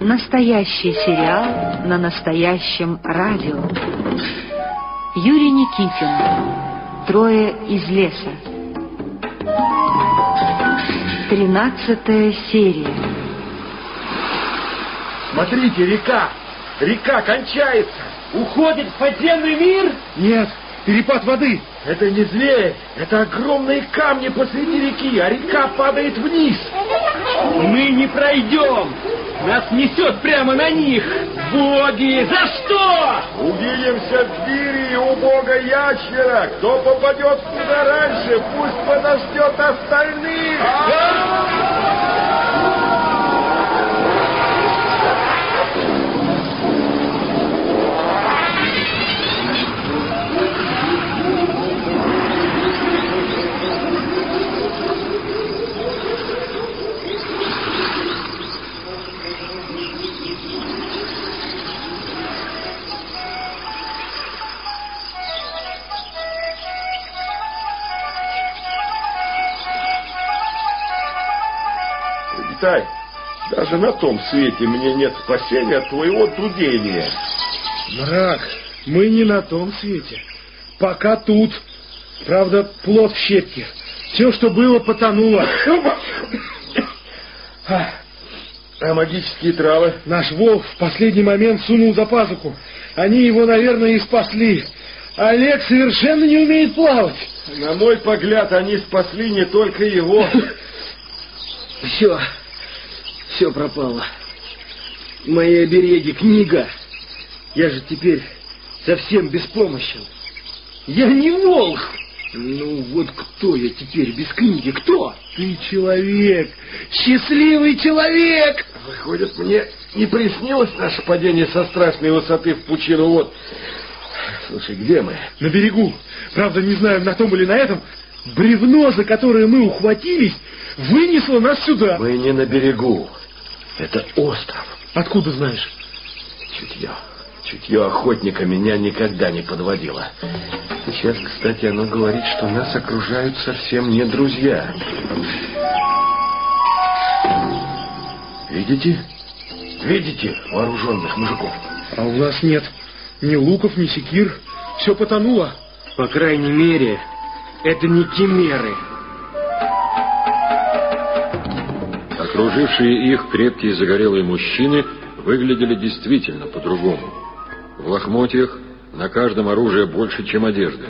Настоящий сериал на настоящем радио. Юрий Никитин. Трое из леса. Тринадцатая серия. Смотрите, река! Река кончается! Уходит в подземный мир? Нет, перепад воды. Это не зверь, это огромные камни посреди реки, а река падает вниз. Мы не пройдем. Нас несет прямо на них. Боги, за что? Увидимся в двери у бога ящера. Кто попадет туда раньше, пусть подождет остальных. Тай, даже на том свете мне нет спасения от твоего трудения. Мрак, мы не на том свете. Пока тут. Правда, плод в щепке. Все, что было, потонуло. А магические травы? Наш волк в последний момент сунул за пазуху. Они его, наверное, и спасли. Олег совершенно не умеет плавать. На мой погляд, они спасли не только его. Все, все пропало. Мои обереги, книга. Я же теперь совсем беспомощен. Я не волк. Ну вот кто я теперь без книги? Кто? Ты человек, счастливый человек. Выходит, мне не приснилось наше падение со страшной высоты в пучину вот. Слушай, где мы? На берегу. Правда, не знаю, на том или на этом. Бревно, за которое мы ухватились, вынесло нас сюда. Мы не на берегу. Это остров. Откуда знаешь? Чутье. Чутье охотника меня никогда не подводило. Сейчас, кстати, оно говорит, что нас окружают совсем не друзья. Видите? Видите вооруженных мужиков? А у нас нет ни луков, ни секир. Все потонуло. По крайней мере, это не кимеры. Окружившие их крепкие загорелые мужчины выглядели действительно по-другому. В лохмотьях на каждом оружие больше, чем одежды.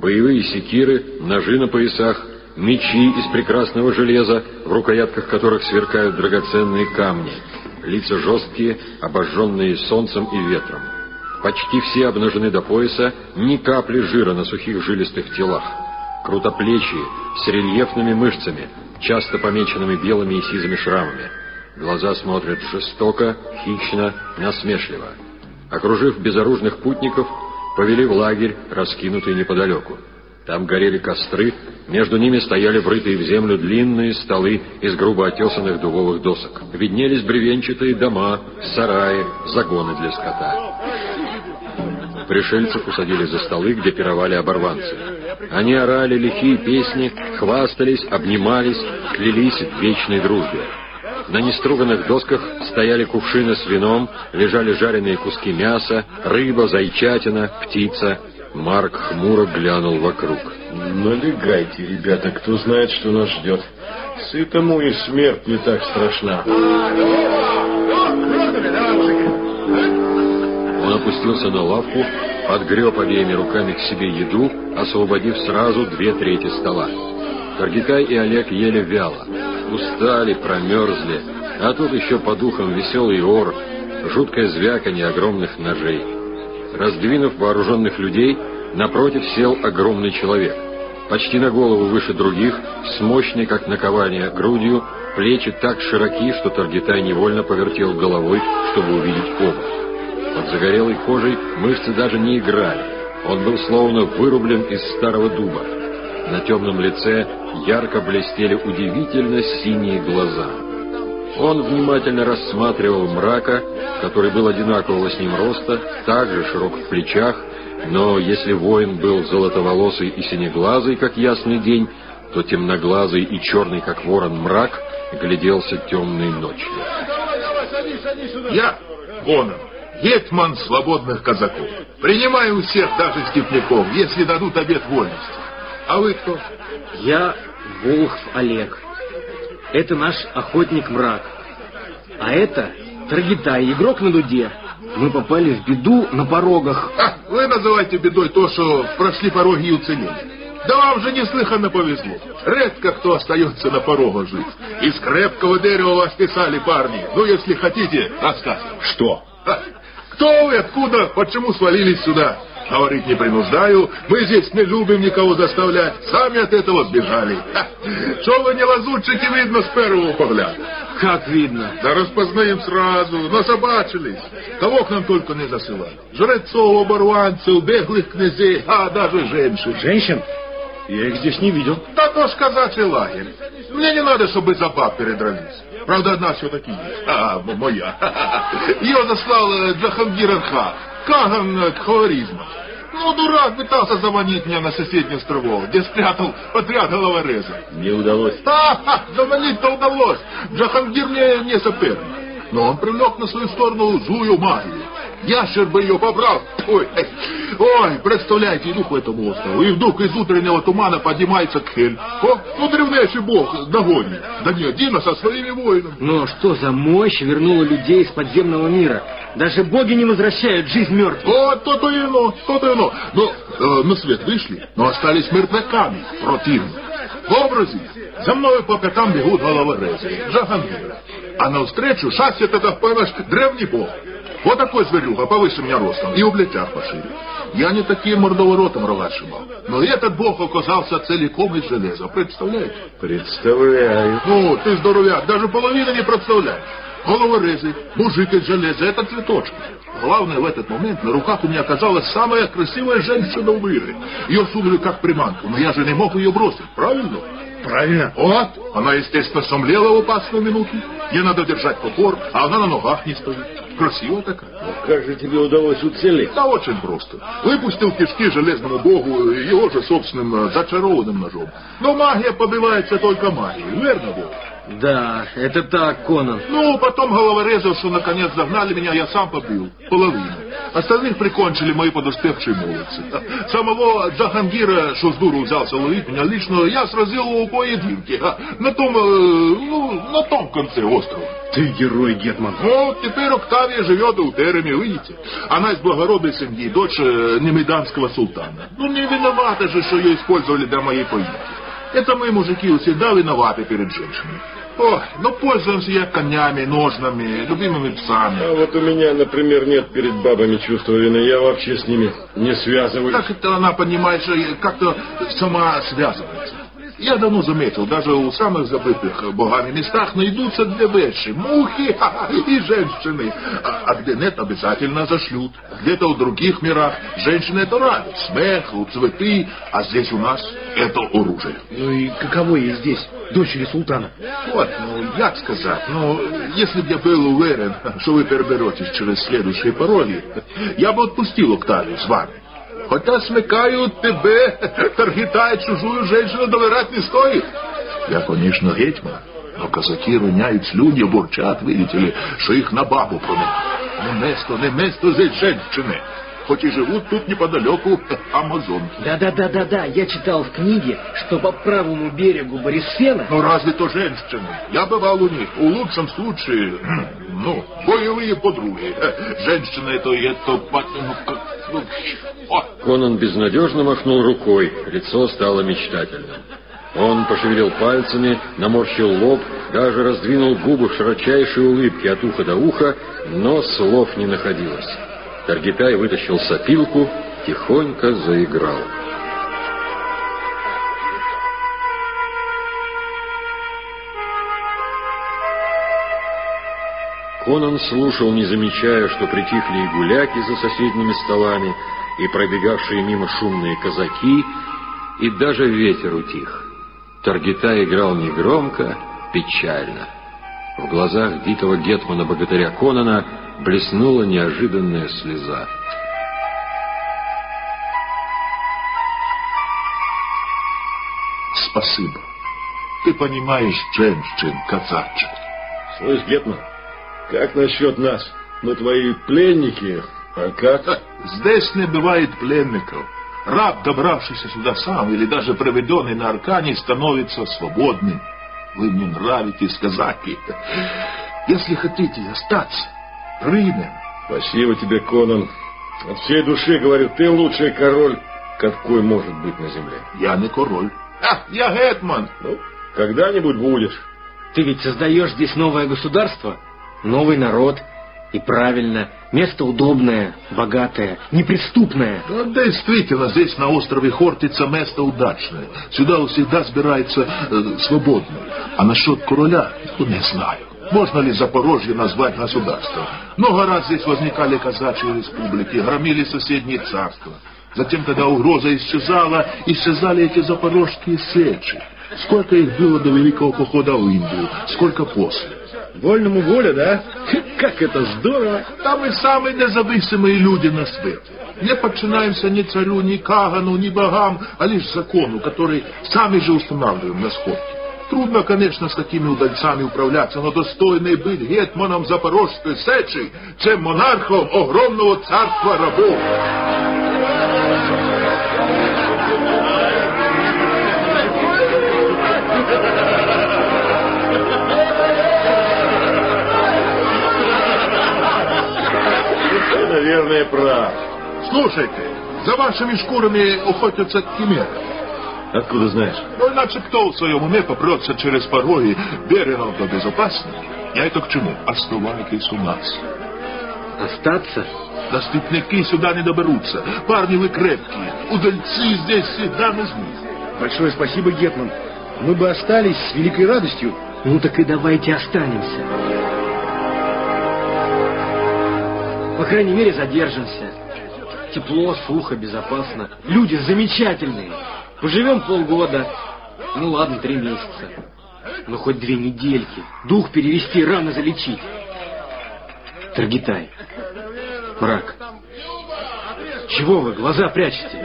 Боевые секиры, ножи на поясах, мечи из прекрасного железа, в рукоятках которых сверкают драгоценные камни. Лица жесткие, обожженные солнцем и ветром. Почти все обнажены до пояса, ни капли жира на сухих жилистых телах. Крутоплечие, с рельефными мышцами, часто помеченными белыми и сизыми шрамами. Глаза смотрят жестоко, хищно, насмешливо. Окружив безоружных путников, повели в лагерь, раскинутый неподалеку. Там горели костры, между ними стояли врытые в землю длинные столы из грубо отесанных дубовых досок. Виднелись бревенчатые дома, сараи, загоны для скота. Пришельцев усадили за столы, где пировали оборванцы. Они орали лихие песни, хвастались, обнимались, клялись в вечной дружбе. На неструганных досках стояли кувшины с вином, лежали жареные куски мяса, рыба, зайчатина, птица. Марк хмуро глянул вокруг. Налегайте, ребята, кто знает, что нас ждет. Сытому и смерть не так страшна. Опустился на лавку, подгреб обеими руками к себе еду, освободив сразу две трети стола. Таргитай и Олег ели вяло. Устали, промерзли, а тут еще по духам веселый ор, жуткое звяканье огромных ножей. Раздвинув вооруженных людей, напротив сел огромный человек. Почти на голову выше других, с мощной, как наковальня, грудью, плечи так широки, что Таргитай невольно повертел головой, чтобы увидеть оба. Под загорелой кожей мышцы даже не играли. Он был словно вырублен из старого дуба. На темном лице ярко блестели удивительно синие глаза. Он внимательно рассматривал мрака, который был одинакового с ним роста, также широк в плечах, но если воин был золотоволосый и синеглазый, как ясный день, то темноглазый и черный, как ворон, мрак гляделся темной ночью. Я, Конан, гетман свободных казаков. Принимаю у всех, даже степняков, если дадут обет вольности. А вы кто? Я Волхв Олег. Это наш охотник Мрак. А это Таргитай, игрок на дуде. Мы попали в беду на порогах. А, вы называете бедой то, что прошли пороги и уцелели. Да вам же неслыханно повезло. Редко кто остается на порогах жить. Из крепкого дерева вас писали парни. Ну, если хотите, рассказывайте. Что? Кто вы, откуда, почему свалились сюда? Говорить не принуждаю, мы здесь не любим никого заставлять, сами от этого сбежали. Ха, Что вы не лазутчики, видно с первого взгляда. Как видно. Да распознаем сразу, насобачились. Кого к нам только не засылали. Жрецов, оборванцев, беглых князей, а даже женщин. Женщин? Я их здесь не видел. Да то ж казачий лагерь. Мне не надо, чтобы за баб передрались. Правда, одна все-таки есть. А, моя. Ее заслал Джахангир Арха, Каган Кхоаризма. Ну, дурак пытался заманить меня на соседний островок, где спрятал отряд головореза. Не удалось. Да, заманить-то удалось. Джахангир мне не соперник. Но он привлек на свою сторону злую магию. Ящер бы ее побрал. Ой, ой, представляете, иду по этому острову, и вдруг из утреннего тумана поднимается Кхель. О, ну древнейший бог догонит. Да не один, а со своими воинами. Но что за мощь вернула людей из подземного мира? Даже боги не возвращают жизнь мертвых. Вот то-то и оно, то-то и оно. Но э, на свет вышли, но остались мертвяками, противно. В образе за мною по пятам бегут головорезы, Джахангира. А навстречу шастет этот, понимаешь, древний бог. Вот такой зверюга, повыше меня ростом, и в плечах пошире. Я не таким мордоворотом рога сшибал. Но этот бог оказался целиком из железа, представляете? Представляю. Ну, ты здоровяк, даже половины не представляешь. Головорезы, мужик из железа, это цветочки. Главное, в этот момент на руках у меня оказалась самая красивая женщина в мире. Ее сунули как приманку, но я же не мог ее бросить, правильно? Правильно. Вот, она, естественно, сомлела в опасную минуту. Ей надо держать попор, а она на ногах не стоит. Красивая такая. Как же тебе удалось уцелеть? Да очень просто. Выпустил кишки железному богу его же собственным э, зачарованным ножом. Но магия побивается только магией, верно, бог? Да, это так, Конан. Ну, потом головорезов, что наконец загнали меня, я сам побил. Половину. Остальных прикончили мои подоспевшие молодцы. Самого Джахангира, что с дуру взялся ловить меня лично, я сразил в поединке. а, На том, э, ну, на том конце острова. Ты герой, Гетман. Вот теперь Октавия живет у Тереме, видите? Она из благородной семьи, дочь э, немеданского султана. Ну, не виновата же, что ее использовали для моей поимки. Это мы, мужики, всегда виноваты перед женщинами. Ой, ну пользуемся я конями, ножнами, любимыми псами. А вот у меня, например, нет перед бабами чувства вины. Я вообще с ними не связываюсь. Как это она, понимаешь, э, как-то сама связывается? Я давно заметил, даже у самых забытых богами местах найдутся две вещи. Мухи и женщины. А, а где нет, обязательно зашлют. Где-то в других мирах женщины это радость, смех, цветы, а здесь у нас это оружие. Ну и каково ей здесь, дочери султана? Вот, ну, як сказать, ну, если бы я был уверен, что вы переберетесь через следующие пороги, я бы отпустил Октавию с вами. Хотя смекаю тебе, Таргитай, чужую женщину доверять не стоит. Я, конечно, гетьман, но казаки роняють слюні, бурчат, видите ли, що их на бабу променяли. Не место, не место здесь женщины. Хоть и живут тут неподалеку амазонки. Да-да-да-да-да, я читал в книге, что по правому берегу Борисфена... Ну разве то женщины? Я бывал у них. В лучшем случае, ну, боевые подруги. Женщины это, это, ну, как, ну, о, Конан безнадежно махнул рукой, лицо стало мечтательным. Он пошевелил пальцами, наморщил лоб, даже раздвинул губы в широчайшей улыбке от уха до уха, но слов не находилось. Таргитай вытащил сопилку, тихонько заиграл. Конан слушал, не замечая, что притихли и гуляки за соседними столами, и пробегавшие мимо шумные казаки, и даже ветер утих. Таргита играл негромко, печально. В глазах дикого гетмана-богатыря Конана блеснула неожиданная слеза. спасибо. ты понимаешь женщин, казачек. Слышь, Гетман, как насчет нас? Мы твои пленники, а как? Здесь не бывает пленников. Раб, добравшийся сюда сам или даже проведенный на Аркане, становится свободным. Вы мне нравитесь, казаки. Если хотите остаться, примем. Спасибо тебе, Конан. От всей души говорю, ты лучший король, какой может быть на земле. Я не король. А, я гетман. Ну, когда-нибудь будешь. Ты ведь создаешь здесь новое государство, новый народ. И правильно, место удобное, богатое, неприступное. Ну, действительно, здесь на острове Хортица место удачное. Сюда всегда собирается э, свободно. А насчет короля, ну, не знаю. Можно ли Запорожье назвать государством? Много раз здесь возникали казачьи республики, громили соседние царства. Затем, когда угроза исчезала, исчезали эти запорожские сечи. Сколько их было до Великого похода в Индию, сколько после. Вольному воля, да? Как это здорово! Там мы самые независимые люди на свете. Не подчинаемся ни царю, ни Кагану, ни богам, а лишь закону, который сами же устанавливаем на сходке. Трудно, конечно, с такими удальцами управляться, но достойный быть гетманом Запорожской сечи, чем монархом огромного царства рабов. Слушайте, за вашими шкурами охотятся химеры. Откуда знаешь? Ну, иначе кто в своем уме попрется через пороги Беринов до безопасно? Я это к чему? Оставайтесь у нас. Остаться? Да степняки сюда не доберутся. Парни вы крепкие. Удальцы здесь всегда нужны. Большое спасибо, Гетман. Мы бы остались с великой радостью. Ну так и давайте останемся. По крайней мере, задержимся. Тепло, сухо, безопасно. Люди замечательные. Поживем полгода. Ну ладно, три месяца. Ну хоть две недельки. Дух перевести, рано залечить. Таргитай. Мрак. Чего вы глаза прячете?